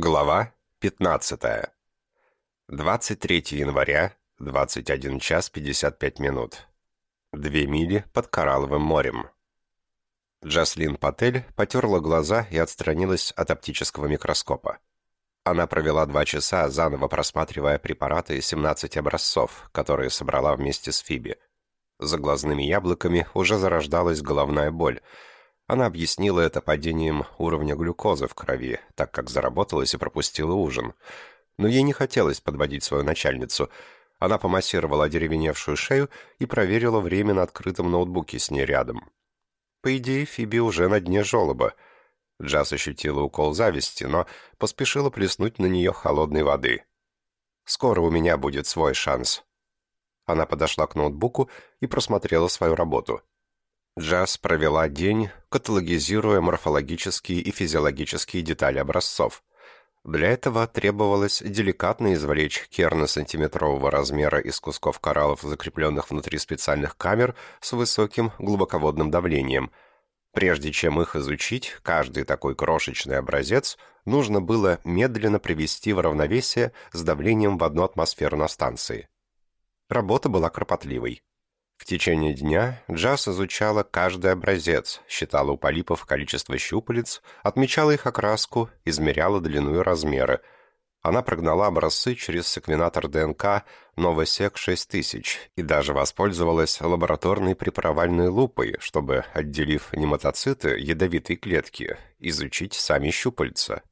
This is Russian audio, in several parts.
Глава 15. 23 января, 21 час 55 минут. Две мили под Коралловым морем. Джаслин Патель потерла глаза и отстранилась от оптического микроскопа. Она провела два часа, заново просматривая препараты и 17 образцов, которые собрала вместе с Фиби. За глазными яблоками уже зарождалась головная боль – она объяснила это падением уровня глюкозы в крови, так как заработалась и пропустила ужин. Но ей не хотелось подводить свою начальницу. Она помассировала одеревеневшую шею и проверила время на открытом ноутбуке с ней рядом. По идее, Фиби уже на дне желоба. Джаз ощутила укол зависти, но поспешила плеснуть на нее холодной воды. «Скоро у меня будет свой шанс». Она подошла к ноутбуку и просмотрела свою работу – Джаз провела день, каталогизируя морфологические и физиологические детали образцов. Для этого требовалось деликатно извлечь керны сантиметрового размера из кусков кораллов, закрепленных внутри специальных камер с высоким глубоководным давлением. Прежде чем их изучить, каждый такой крошечный образец нужно было медленно привести в равновесие с давлением в одну атмосферу на станции. Работа была кропотливой. В течение дня Джаз изучала каждый образец, считала у полипов количество щупалец, отмечала их окраску, измеряла длину и размеры. Она прогнала образцы через секвенатор ДНК Novosec 6000 и даже воспользовалась лабораторной препаровальной лупой, чтобы, отделив нематоциты, ядовитые клетки, изучить сами щупальца.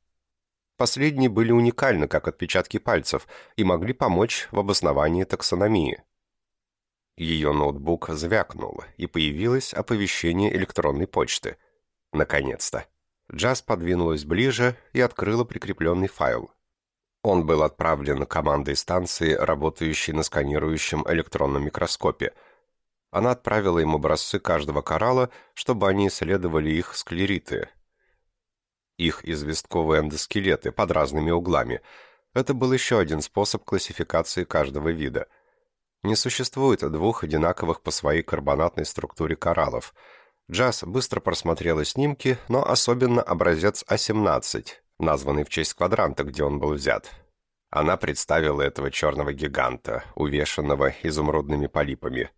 Последние были уникальны, как отпечатки пальцев, и могли помочь в обосновании таксономии. Ее ноутбук звякнул, и появилось оповещение электронной почты. Наконец-то. Джаз подвинулась ближе и открыла прикрепленный файл. Он был отправлен командой станции, работающей на сканирующем электронном микроскопе. Она отправила им образцы каждого коралла, чтобы они исследовали их склериты. Их известковые эндоскелеты под разными углами. Это был еще один способ классификации каждого вида – не существует двух одинаковых по своей карбонатной структуре кораллов. Джаз быстро просмотрела снимки, но особенно образец А-17, названный в честь квадранта, где он был взят. Она представила этого черного гиганта, увешанного изумрудными полипами.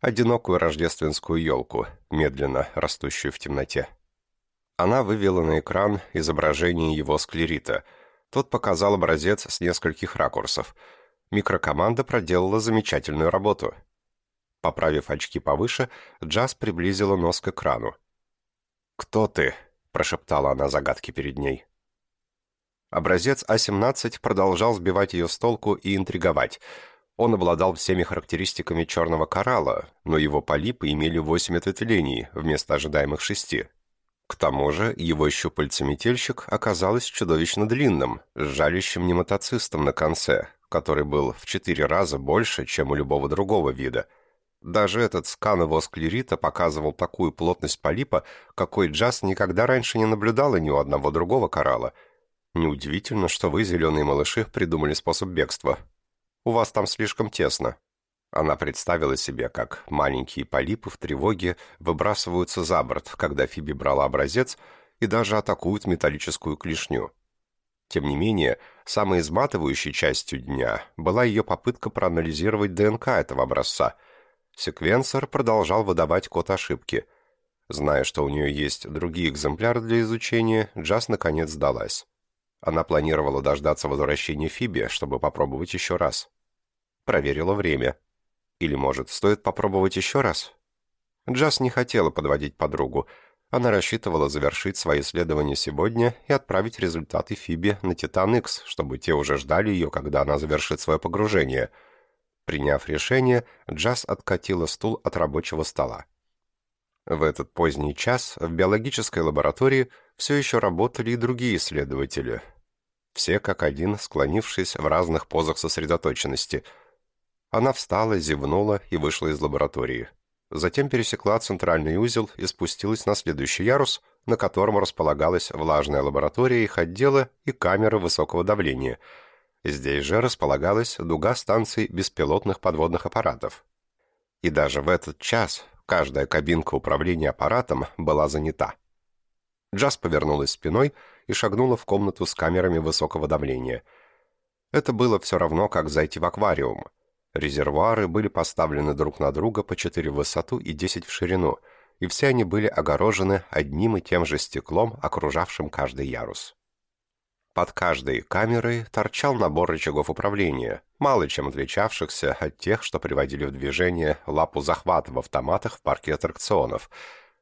Одинокую рождественскую елку, медленно растущую в темноте. Она вывела на экран изображение его склерита. Тот показал образец с нескольких ракурсов – микрокоманда проделала замечательную работу. Поправив очки повыше, Джаз приблизила нос к экрану. «Кто ты?» – прошептала она загадки перед ней. Образец А-17 продолжал сбивать ее с толку и интриговать. Он обладал всеми характеристиками черного коралла, но его полипы имели восемь ответвлений вместо ожидаемых шести. К тому же его щупальцеметельщик оказалось чудовищно длинным, с жалящим нематоцистом на конце, который был в четыре раза больше, чем у любого другого вида. Даже этот скан его склерита показывал такую плотность полипа, какой Джаз никогда раньше не наблюдала ни у одного другого коралла. Неудивительно, что вы, зеленые малыши, придумали способ бегства. У вас там слишком тесно. Она представила себе, как маленькие полипы в тревоге выбрасываются за борт, когда Фиби брала образец, и даже атакуют металлическую клешню. Тем не менее, самой изматывающей частью дня была ее попытка проанализировать ДНК этого образца. Секвенсор продолжал выдавать код ошибки. Зная, что у нее есть другие экземпляры для изучения, Джаз наконец сдалась. Она планировала дождаться возвращения Фиби, чтобы попробовать еще раз. Проверила время. Или, может, стоит попробовать еще раз? Джаз не хотела подводить подругу, она рассчитывала завершить свои исследования сегодня и отправить результаты Фиби на Титан X, чтобы те уже ждали ее, когда она завершит свое погружение. Приняв решение, Джаз откатила стул от рабочего стола. В этот поздний час в биологической лаборатории все еще работали и другие исследователи. Все как один, склонившись в разных позах сосредоточенности. Она встала, зевнула и вышла из лаборатории затем пересекла центральный узел и спустилась на следующий ярус, на котором располагалась влажная лаборатория их отдела и камеры высокого давления. Здесь же располагалась дуга станций беспилотных подводных аппаратов. И даже в этот час каждая кабинка управления аппаратом была занята. Джаз повернулась спиной и шагнула в комнату с камерами высокого давления. Это было все равно, как зайти в аквариум. Резервуары были поставлены друг на друга по 4 в высоту и 10 в ширину, и все они были огорожены одним и тем же стеклом, окружавшим каждый ярус. Под каждой камерой торчал набор рычагов управления, мало чем отличавшихся от тех, что приводили в движение лапу захвата в автоматах в парке аттракционов.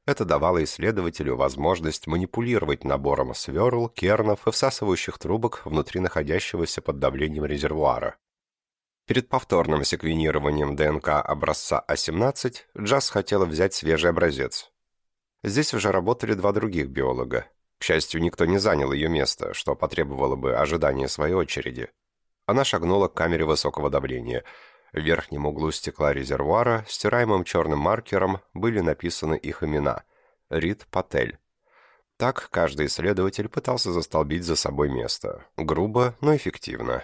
Это давало исследователю возможность манипулировать набором сверл, кернов и всасывающих трубок внутри находящегося под давлением резервуара. Перед повторным секвенированием ДНК образца А17 Джаз хотела взять свежий образец. Здесь уже работали два других биолога, к счастью, никто не занял ее место, что потребовало бы ожидания своей очереди. Она шагнула к камере высокого давления. В верхнем углу стекла резервуара стираемым черным маркером были написаны их имена. Рид Патель. Так каждый исследователь пытался застолбить за собой место. Грубо, но эффективно.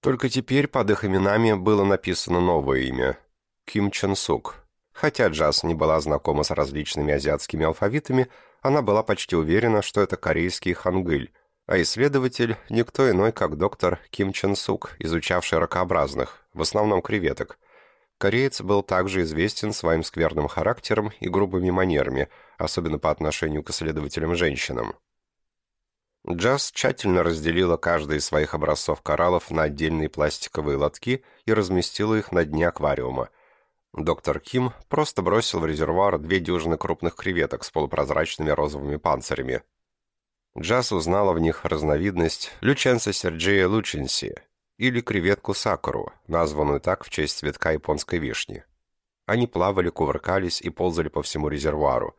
Только теперь под их именами было написано новое имя – Ким Чен Сук. Хотя Джаз не была знакома с различными азиатскими алфавитами, она была почти уверена, что это корейский хангыль, а исследователь – никто иной, как доктор Ким Чен Сук, изучавший ракообразных, в основном креветок. Кореец был также известен своим скверным характером и грубыми манерами, особенно по отношению к исследователям-женщинам. Джаз тщательно разделила каждый из своих образцов кораллов на отдельные пластиковые лотки и разместила их на дне аквариума – Доктор Ким просто бросил в резервуар две дюжины крупных креветок с полупрозрачными розовыми панцирями. Джаз узнала в них разновидность Люченса Серджия лученси или креветку сакуру, названную так в честь цветка японской вишни. Они плавали, кувыркались и ползали по всему резервуару.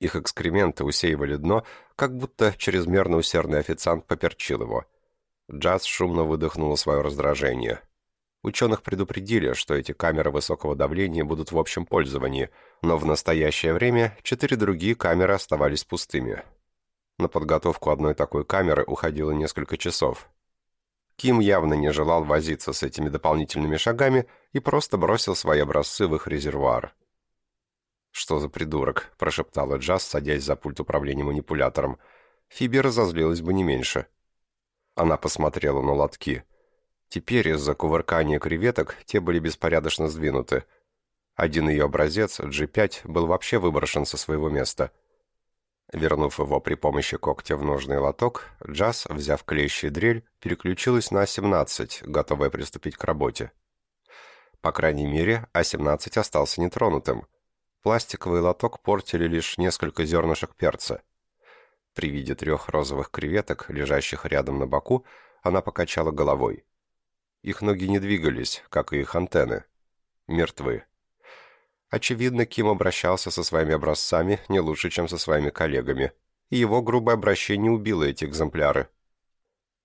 Их экскременты усеивали дно, как будто чрезмерно усердный официант поперчил его. Джаз шумно выдохнула свое раздражение. Ученых предупредили, что эти камеры высокого давления будут в общем пользовании, но в настоящее время четыре другие камеры оставались пустыми. На подготовку одной такой камеры уходило несколько часов. Ким явно не желал возиться с этими дополнительными шагами и просто бросил свои образцы в их резервуар. «Что за придурок?» – прошептала Джаз, садясь за пульт управления манипулятором. Фиби разозлилась бы не меньше. Она посмотрела на лотки – Теперь из-за кувыркания креветок те были беспорядочно сдвинуты. Один ее образец, G5, был вообще выброшен со своего места. Вернув его при помощи когтя в нужный лоток, Джаз, взяв клещий дрель, переключилась на А-17, готовая приступить к работе. По крайней мере, А-17 остался нетронутым. Пластиковый лоток портили лишь несколько зернышек перца. При виде трех розовых креветок, лежащих рядом на боку, она покачала головой. Их ноги не двигались, как и их антенны. Мертвы. Очевидно, Ким обращался со своими образцами не лучше, чем со своими коллегами, и его грубое обращение убило эти экземпляры.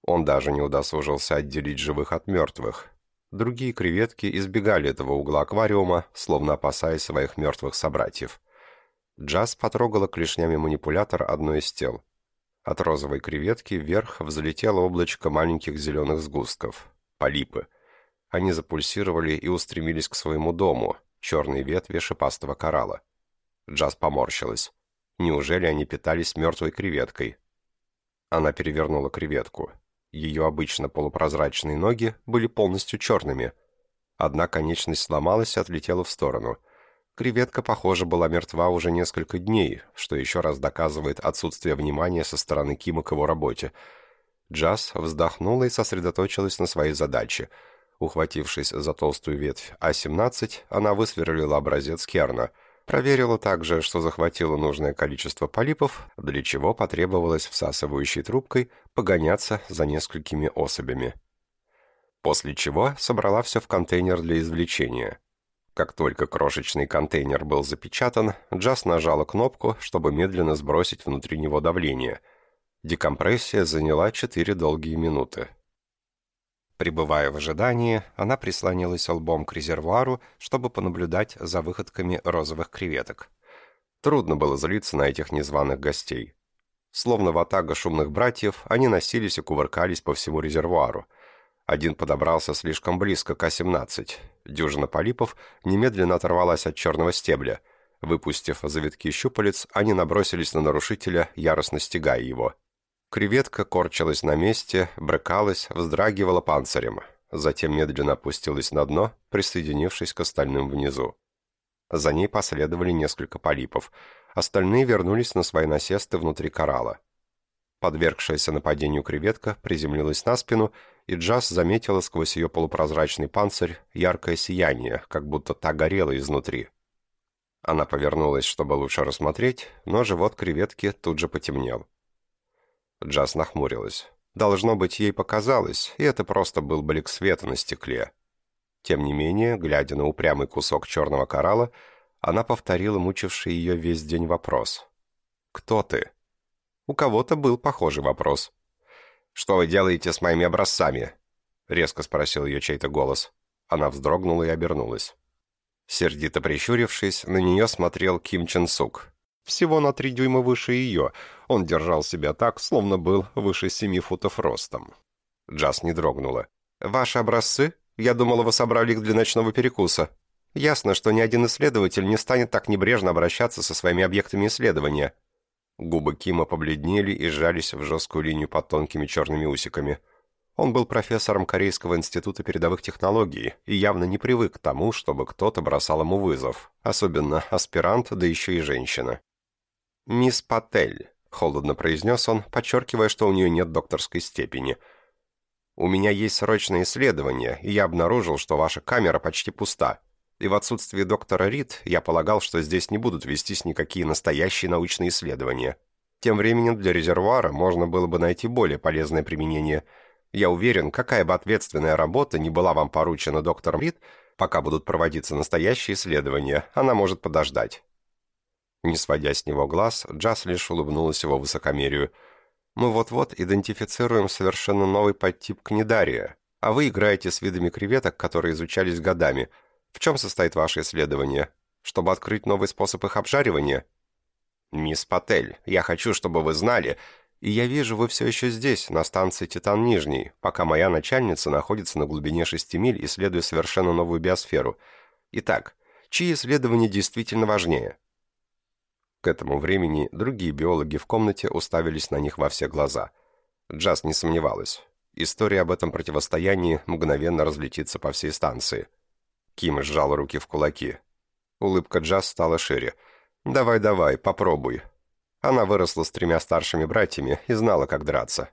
Он даже не удосужился отделить живых от мертвых. Другие креветки избегали этого угла аквариума, словно опасаясь своих мертвых собратьев. Джаз потрогала клешнями манипулятор одной из тел. От розовой креветки вверх взлетело облачко маленьких зеленых сгустков полипы. Они запульсировали и устремились к своему дому, черные ветви шипастого коралла. Джаз поморщилась. Неужели они питались мертвой креветкой? Она перевернула креветку. Ее обычно полупрозрачные ноги были полностью черными. Одна конечность сломалась и отлетела в сторону. Креветка, похоже, была мертва уже несколько дней, что еще раз доказывает отсутствие внимания со стороны Кима к его работе – Джаз вздохнула и сосредоточилась на своей задаче. Ухватившись за толстую ветвь А-17, она высверлила образец Керна. Проверила также, что захватила нужное количество полипов, для чего потребовалось всасывающей трубкой погоняться за несколькими особями. После чего собрала все в контейнер для извлечения. Как только крошечный контейнер был запечатан, Джаз нажала кнопку, чтобы медленно сбросить внутри него давление – Декомпрессия заняла четыре долгие минуты. Прибывая в ожидании, она прислонилась лбом к резервуару, чтобы понаблюдать за выходками розовых креветок. Трудно было злиться на этих незваных гостей. Словно ватага шумных братьев, они носились и кувыркались по всему резервуару. Один подобрался слишком близко к А-17. Дюжина полипов немедленно оторвалась от черного стебля. Выпустив завитки щупалец, они набросились на нарушителя, яростно стягая его. Креветка корчилась на месте, брыкалась, вздрагивала панцирем. Затем медленно опустилась на дно, присоединившись к остальным внизу. За ней последовали несколько полипов. Остальные вернулись на свои насесты внутри коралла. Подвергшаяся нападению креветка приземлилась на спину, и Джаз заметила сквозь ее полупрозрачный панцирь яркое сияние, как будто та горела изнутри. Она повернулась, чтобы лучше рассмотреть, но живот креветки тут же потемнел. Джаз нахмурилась. Должно быть, ей показалось, и это просто был блик света на стекле. Тем не менее, глядя на упрямый кусок черного коралла, она повторила мучивший ее весь день вопрос. «Кто ты?» У кого-то был похожий вопрос. «Что вы делаете с моими образцами?» — резко спросил ее чей-то голос. Она вздрогнула и обернулась. Сердито прищурившись, на нее смотрел Ким Чен Сук. Всего на три дюйма выше ее. Он держал себя так, словно был выше семи футов ростом. Джаз не дрогнула. «Ваши образцы? Я думала, вы собрали их для ночного перекуса. Ясно, что ни один исследователь не станет так небрежно обращаться со своими объектами исследования». Губы Кима побледнели и сжались в жесткую линию под тонкими черными усиками. Он был профессором Корейского института передовых технологий и явно не привык к тому, чтобы кто-то бросал ему вызов, особенно аспирант, да еще и женщина. «Мисс Патель», — холодно произнес он, подчеркивая, что у нее нет докторской степени. «У меня есть срочное исследование, и я обнаружил, что ваша камера почти пуста. И в отсутствие доктора Рид я полагал, что здесь не будут вестись никакие настоящие научные исследования. Тем временем для резервуара можно было бы найти более полезное применение — я уверен, какая бы ответственная работа ни была вам поручена доктором Рид, пока будут проводиться настоящие исследования, она может подождать». Не сводя с него глаз, Джаз лишь улыбнулась его высокомерию. «Мы вот-вот идентифицируем совершенно новый подтип книдария, а вы играете с видами креветок, которые изучались годами. В чем состоит ваше исследование? Чтобы открыть новый способ их обжаривания?» «Мисс Патель, я хочу, чтобы вы знали, и я вижу, вы все еще здесь, на станции Титан Нижний, пока моя начальница находится на глубине шести миль, исследуя совершенно новую биосферу. Итак, чьи исследования действительно важнее?» К этому времени другие биологи в комнате уставились на них во все глаза. Джаз не сомневалась. История об этом противостоянии мгновенно разлетится по всей станции. Ким сжал руки в кулаки. Улыбка Джаз стала шире. «Давай-давай, попробуй. Она выросла с тремя старшими братьями и знала, как драться.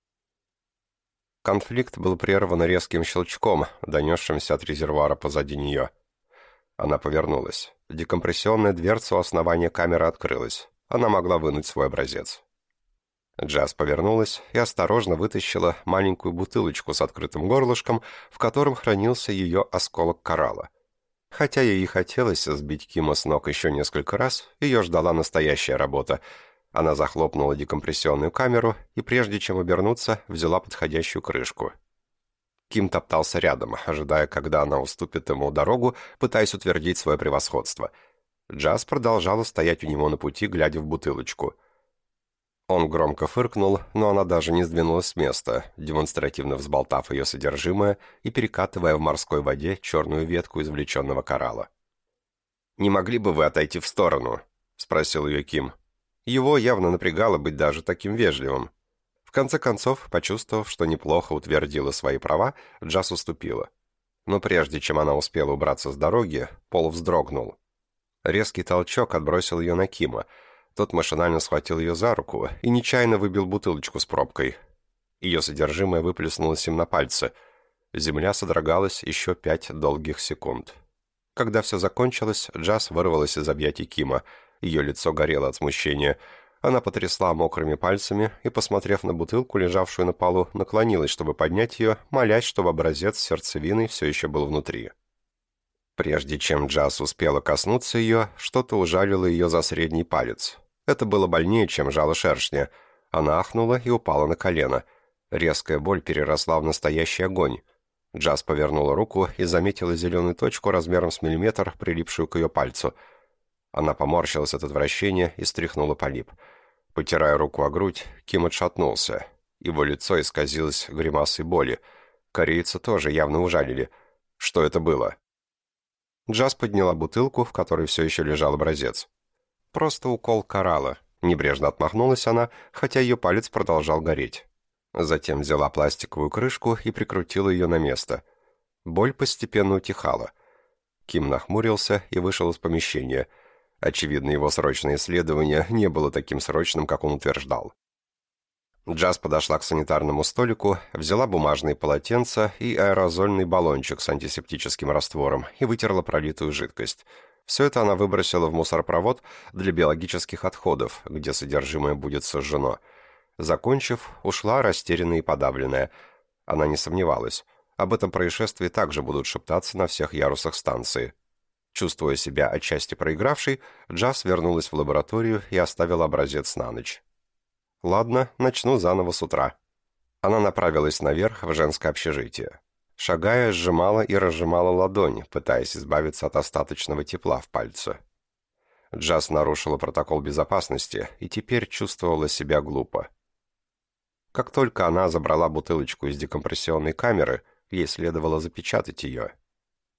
Конфликт был прерван резким щелчком, донесшимся от резервуара позади нее. Она повернулась. Декомпрессионная дверца у основания камеры открылась. Она могла вынуть свой образец. Джаз повернулась и осторожно вытащила маленькую бутылочку с открытым горлышком, в котором хранился ее осколок коралла. Хотя ей и хотелось сбить Кима с ног еще несколько раз, ее ждала настоящая работа — она захлопнула декомпрессионную камеру и, прежде чем обернуться, взяла подходящую крышку. Ким топтался рядом, ожидая, когда она уступит ему дорогу, пытаясь утвердить свое превосходство. Джаз продолжала стоять у него на пути, глядя в бутылочку. Он громко фыркнул, но она даже не сдвинулась с места, демонстративно взболтав ее содержимое и перекатывая в морской воде черную ветку извлеченного коралла. «Не могли бы вы отойти в сторону?» — спросил ее Ким. Его явно напрягало быть даже таким вежливым. В конце концов, почувствовав, что неплохо утвердила свои права, Джаз уступила. Но прежде чем она успела убраться с дороги, Пол вздрогнул. Резкий толчок отбросил ее на Кима. Тот машинально схватил ее за руку и нечаянно выбил бутылочку с пробкой. Ее содержимое выплеснулось им на пальцы. Земля содрогалась еще пять долгих секунд. Когда все закончилось, Джаз вырвалась из объятий Кима — ее лицо горело от смущения. Она потрясла мокрыми пальцами и, посмотрев на бутылку, лежавшую на полу, наклонилась, чтобы поднять ее, молясь, чтобы образец с сердцевиной все еще был внутри. Прежде чем Джаз успела коснуться ее, что-то ужалило ее за средний палец. Это было больнее, чем жало шершня. Она ахнула и упала на колено. Резкая боль переросла в настоящий огонь. Джаз повернула руку и заметила зеленую точку размером с миллиметр, прилипшую к ее пальцу – она поморщилась от отвращения и стряхнула полип. Потирая руку о грудь, Ким отшатнулся. Его лицо исказилось гримасой боли. Корейца тоже явно ужалили. Что это было? Джаз подняла бутылку, в которой все еще лежал образец. «Просто укол коралла», — небрежно отмахнулась она, хотя ее палец продолжал гореть. Затем взяла пластиковую крышку и прикрутила ее на место. Боль постепенно утихала. Ким нахмурился и вышел из помещения. Очевидно, его срочное исследование не было таким срочным, как он утверждал. Джаз подошла к санитарному столику, взяла бумажные полотенца и аэрозольный баллончик с антисептическим раствором и вытерла пролитую жидкость. Все это она выбросила в мусоропровод для биологических отходов, где содержимое будет сожжено. Закончив, ушла растерянная и подавленная. Она не сомневалась. Об этом происшествии также будут шептаться на всех ярусах станции. Чувствуя себя отчасти проигравшей, Джаз вернулась в лабораторию и оставила образец на ночь. «Ладно, начну заново с утра». Она направилась наверх в женское общежитие. Шагая, сжимала и разжимала ладонь, пытаясь избавиться от остаточного тепла в пальце. Джаз нарушила протокол безопасности и теперь чувствовала себя глупо. Как только она забрала бутылочку из декомпрессионной камеры, ей следовало запечатать ее.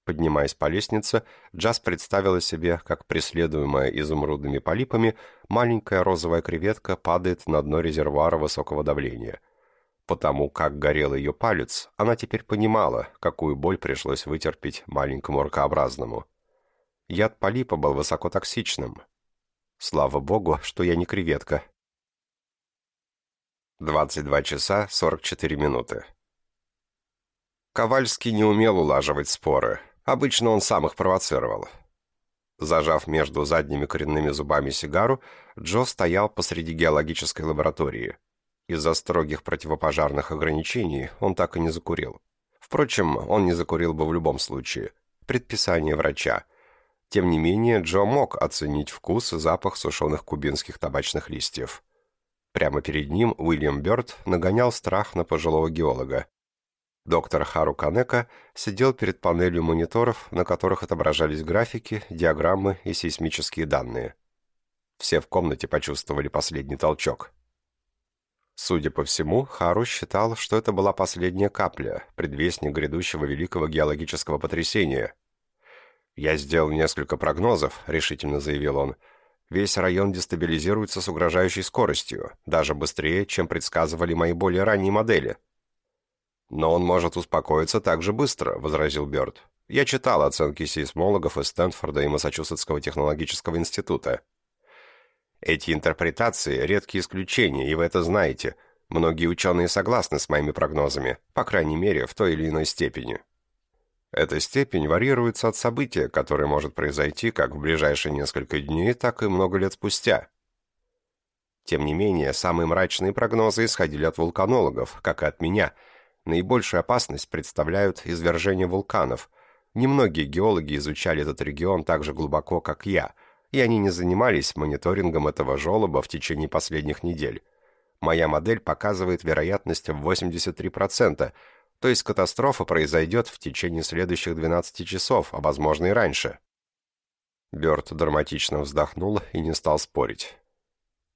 Поднимаясь по лестнице, Джаз представила себе, как преследуемая изумрудными полипами, маленькая розовая креветка падает на дно резервуара высокого давления. Потому как горел ее палец, она теперь понимала, какую боль пришлось вытерпеть маленькому ракообразному. Яд полипа был высокотоксичным. Слава богу, что я не креветка. 22 часа 44 минуты. Ковальский не умел улаживать споры – Обычно он сам их провоцировал. Зажав между задними коренными зубами сигару, Джо стоял посреди геологической лаборатории. Из-за строгих противопожарных ограничений он так и не закурил. Впрочем, он не закурил бы в любом случае. Предписание врача. Тем не менее, Джо мог оценить вкус и запах сушеных кубинских табачных листьев. Прямо перед ним Уильям Бёрд нагонял страх на пожилого геолога. Доктор Хару Канека сидел перед панелью мониторов, на которых отображались графики, диаграммы и сейсмические данные. Все в комнате почувствовали последний толчок. Судя по всему, Хару считал, что это была последняя капля, предвестник грядущего великого геологического потрясения. «Я сделал несколько прогнозов», — решительно заявил он. «Весь район дестабилизируется с угрожающей скоростью, даже быстрее, чем предсказывали мои более ранние модели». «Но он может успокоиться так же быстро», — возразил Бёрд. «Я читал оценки сейсмологов из Стэнфорда и Массачусетского технологического института. Эти интерпретации — редкие исключения, и вы это знаете. Многие ученые согласны с моими прогнозами, по крайней мере, в той или иной степени». Эта степень варьируется от события, которое может произойти как в ближайшие несколько дней, так и много лет спустя. Тем не менее, самые мрачные прогнозы исходили от вулканологов, как и от меня — Наибольшую опасность представляют извержения вулканов. Немногие геологи изучали этот регион так же глубоко, как я, и они не занимались мониторингом этого желоба в течение последних недель. Моя модель показывает вероятность в 83%, то есть катастрофа произойдет в течение следующих 12 часов, а возможно и раньше. Бёрд драматично вздохнул и не стал спорить.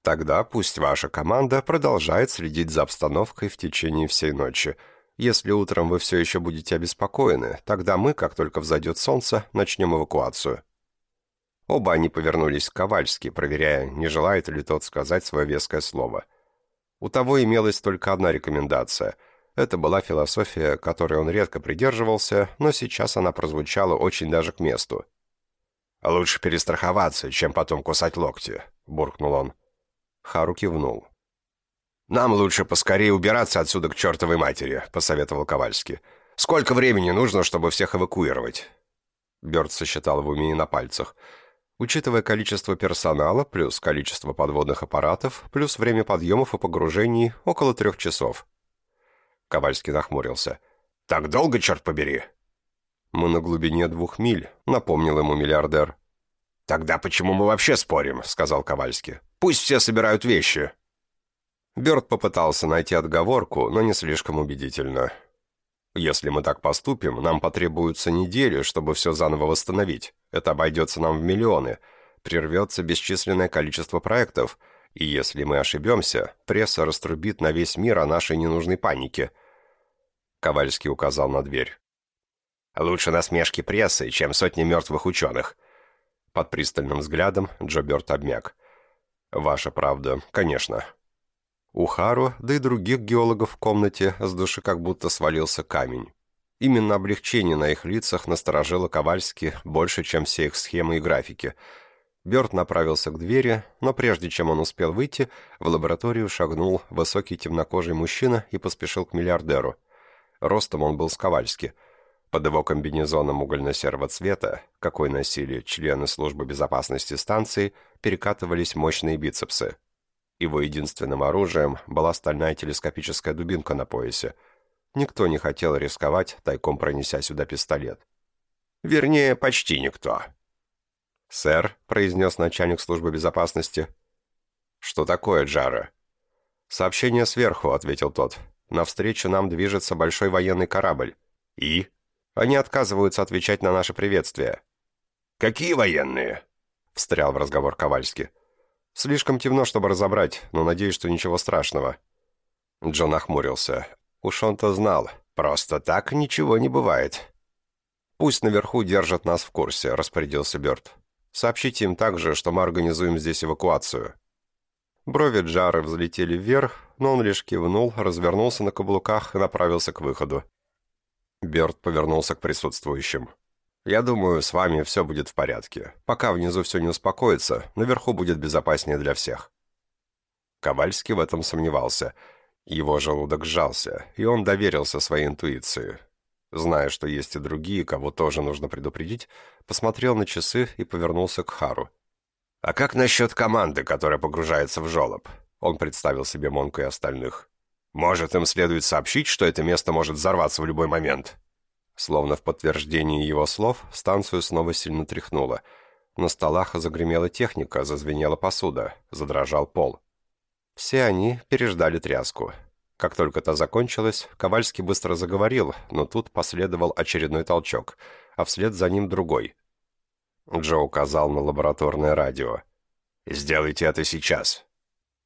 Тогда пусть ваша команда продолжает следить за обстановкой в течение всей ночи – если утром вы все еще будете обеспокоены, тогда мы, как только взойдет солнце, начнем эвакуацию». Оба они повернулись к Ковальски, проверяя, не желает ли тот сказать свое веское слово. У того имелась только одна рекомендация. Это была философия, которой он редко придерживался, но сейчас она прозвучала очень даже к месту. «Лучше перестраховаться, чем потом кусать локти», — буркнул он. Хару кивнул. «Нам лучше поскорее убираться отсюда к чертовой матери», — посоветовал Ковальский. «Сколько времени нужно, чтобы всех эвакуировать?» Бёрд сосчитал в уме на пальцах. Учитывая количество персонала, плюс количество подводных аппаратов, плюс время подъемов и погружений, около трех часов. Ковальский нахмурился. «Так долго, черт побери?» «Мы на глубине двух миль», — напомнил ему миллиардер. «Тогда почему мы вообще спорим?» — сказал Ковальский. «Пусть все собирают вещи». Бёрд попытался найти отговорку, но не слишком убедительно. «Если мы так поступим, нам потребуются недели, чтобы все заново восстановить. Это обойдется нам в миллионы. Прервется бесчисленное количество проектов. И если мы ошибемся, пресса раструбит на весь мир о нашей ненужной панике». Ковальский указал на дверь. «Лучше насмешки прессы, чем сотни мертвых ученых». Под пристальным взглядом Джо Бёрд обмяк. «Ваша правда, конечно». У Хару, да и других геологов в комнате с души как будто свалился камень. Именно облегчение на их лицах насторожило Ковальски больше, чем все их схемы и графики. Бёрд направился к двери, но прежде чем он успел выйти, в лабораторию шагнул высокий темнокожий мужчина и поспешил к миллиардеру. Ростом он был с Ковальски. Под его комбинезоном угольно-серого цвета, какой носили члены службы безопасности станции, перекатывались мощные бицепсы. Его единственным оружием была стальная телескопическая дубинка на поясе – Никто не хотел рисковать, тайком пронеся сюда пистолет. Вернее, почти никто. «Сэр», — произнес начальник службы безопасности. «Что такое, Джара?» «Сообщение сверху», — ответил тот. «Навстречу нам движется большой военный корабль». «И?» «Они отказываются отвечать на наше приветствие». «Какие военные?» — встрял в разговор Ковальский. «Слишком темно, чтобы разобрать, но надеюсь, что ничего страшного». Джон охмурился. Уж он-то знал. Просто так ничего не бывает. «Пусть наверху держат нас в курсе», — распорядился Бёрд. «Сообщите им также, что мы организуем здесь эвакуацию». Брови Джары взлетели вверх, но он лишь кивнул, развернулся на каблуках и направился к выходу. Бёрд повернулся к присутствующим. «Я думаю, с вами все будет в порядке. Пока внизу все не успокоится, наверху будет безопаснее для всех». Ковальский в этом сомневался — его желудок сжался, и он доверился своей интуиции. Зная, что есть и другие, кого тоже нужно предупредить, посмотрел на часы и повернулся к Хару. «А как насчет команды, которая погружается в жолоб?» Он представил себе Монку и остальных. «Может, им следует сообщить, что это место может взорваться в любой момент?» Словно в подтверждении его слов, станцию снова сильно тряхнуло. На столах загремела техника, зазвенела посуда, задрожал пол. Все они переждали тряску. Как только та закончилась, Ковальский быстро заговорил, но тут последовал очередной толчок, а вслед за ним другой. Джо указал на лабораторное радио. «Сделайте это сейчас.